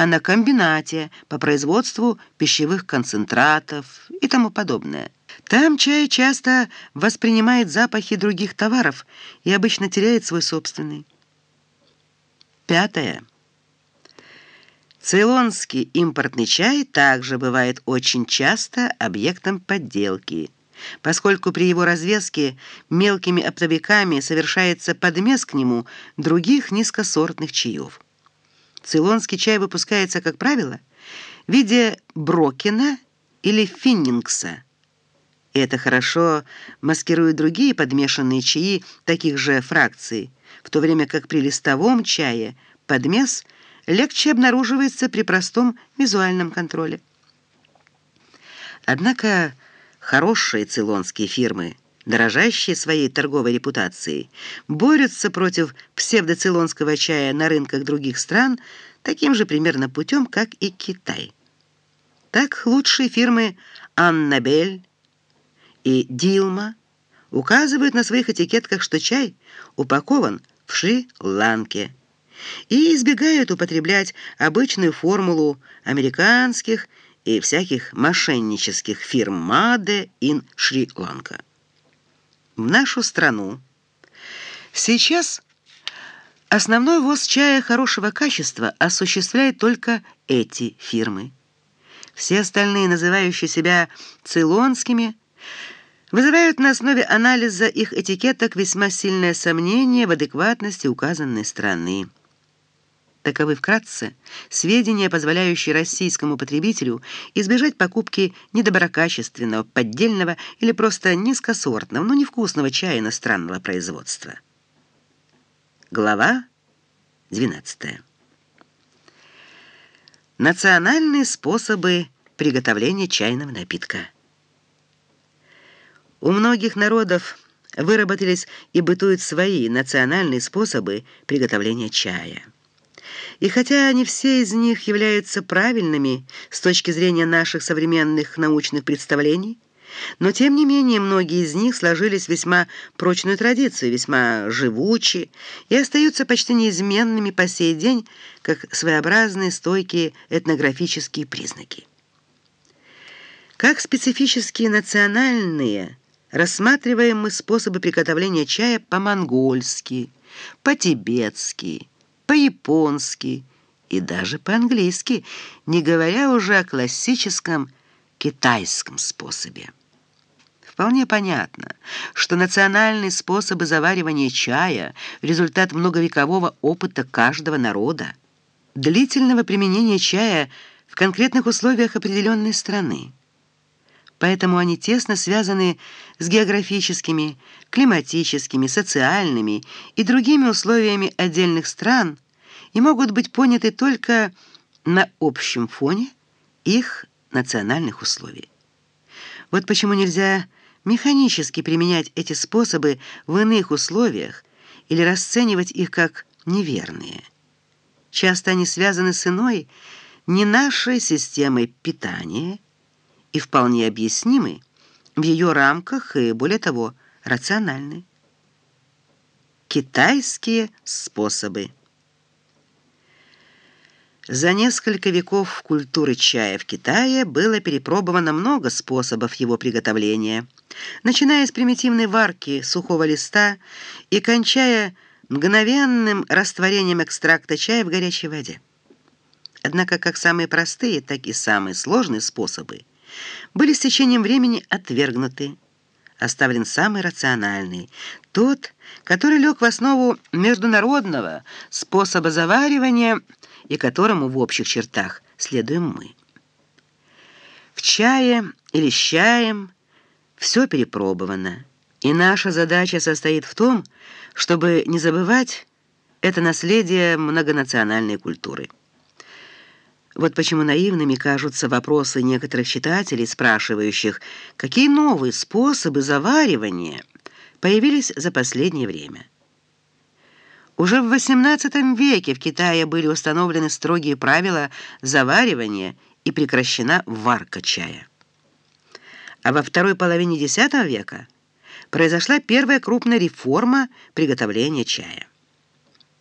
а на комбинате по производству пищевых концентратов и тому подобное. Там чай часто воспринимает запахи других товаров и обычно теряет свой собственный. Пятое. Цейлонский импортный чай также бывает очень часто объектом подделки, поскольку при его развеске мелкими оптовиками совершается подмес к нему других низкосортных чаев. Цейлонский чай выпускается, как правило, в виде брокена или финнингса. И это хорошо маскирует другие подмешанные чаи таких же фракций, в то время как при листовом чае подмес – легче обнаруживается при простом визуальном контроле. Однако хорошие цейлонские фирмы, дорожащие своей торговой репутацией, борются против псевдоцейлонского чая на рынках других стран таким же примерно путем, как и Китай. Так лучшие фирмы «Аннабель» и «Дилма» указывают на своих этикетках, что чай упакован в Шри-Ланке – и избегают употреблять обычную формулу американских и всяких мошеннических фирм Маде ин Шри-Ланка. В нашу страну сейчас основной ввоз чая хорошего качества осуществляют только эти фирмы. Все остальные, называющие себя цейлонскими, вызывают на основе анализа их этикеток весьма сильное сомнение в адекватности указанной страны. Таковы вкратце сведения, позволяющие российскому потребителю избежать покупки недоброкачественного, поддельного или просто низкосортного, но невкусного чая иностранного производства. Глава 12. Национальные способы приготовления чайного напитка. У многих народов выработались и бытуют свои национальные способы приготовления чая. И хотя не все из них являются правильными с точки зрения наших современных научных представлений, но тем не менее многие из них сложились весьма прочную традицию, весьма живучи и остаются почти неизменными по сей день, как своеобразные стойкие этнографические признаки. Как специфические национальные рассматриваем мы способы приготовления чая по-монгольски, по-тибетски, по-японски и даже по-английски, не говоря уже о классическом китайском способе. Вполне понятно, что национальные способы заваривания чая – результат многовекового опыта каждого народа, длительного применения чая в конкретных условиях определенной страны. Поэтому они тесно связаны с географическими, климатическими, социальными и другими условиями отдельных стран и могут быть поняты только на общем фоне их национальных условий. Вот почему нельзя механически применять эти способы в иных условиях или расценивать их как неверные. Часто они связаны с иной, не нашей системой питания – и вполне объяснимы в ее рамках и, более того, рациональны. Китайские способы. За несколько веков культуры чая в Китае было перепробовано много способов его приготовления, начиная с примитивной варки сухого листа и кончая мгновенным растворением экстракта чая в горячей воде. Однако как самые простые, так и самые сложные способы были с течением времени отвергнуты. Оставлен самый рациональный, тот, который лег в основу международного способа заваривания и которому в общих чертах следуем мы. В чае или с чаем все перепробовано, и наша задача состоит в том, чтобы не забывать это наследие многонациональной культуры. Вот почему наивными кажутся вопросы некоторых читателей, спрашивающих, какие новые способы заваривания появились за последнее время. Уже в XVIII веке в Китае были установлены строгие правила заваривания и прекращена варка чая. А во второй половине X века произошла первая крупная реформа приготовления чая.